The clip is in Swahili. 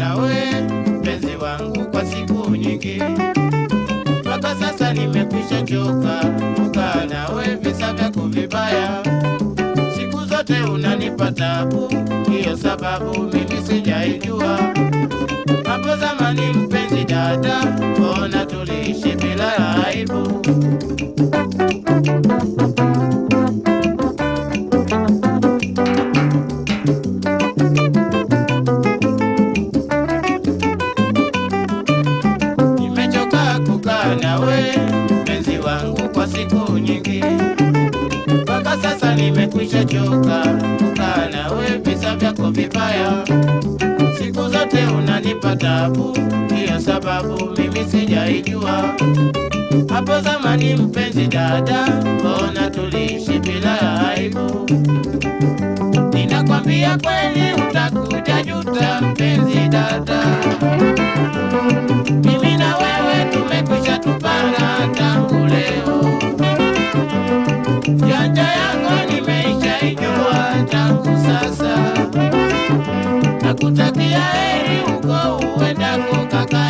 nawe mpenzi wangu kwa siku nyingi, mpaka sasa nimekwisha choka kukaa nawe visa vyako vibaya, siku zote unanipa tabu, hiyo sababu mimi sijaijua. Hapo zamani mpenzi dada, mbona tuliishi bila aibu? Nyingi, mpaka sasa nimekwisha choka kukaa nawe visa vyako vibaya, siku zote unanipa tabu, hiyo sababu mimi sijaijua. Hapo zamani mpenzi dada, mbona tuliishi bila aibu? Ninakwambia kweli utakuja juta mpenzi を抱え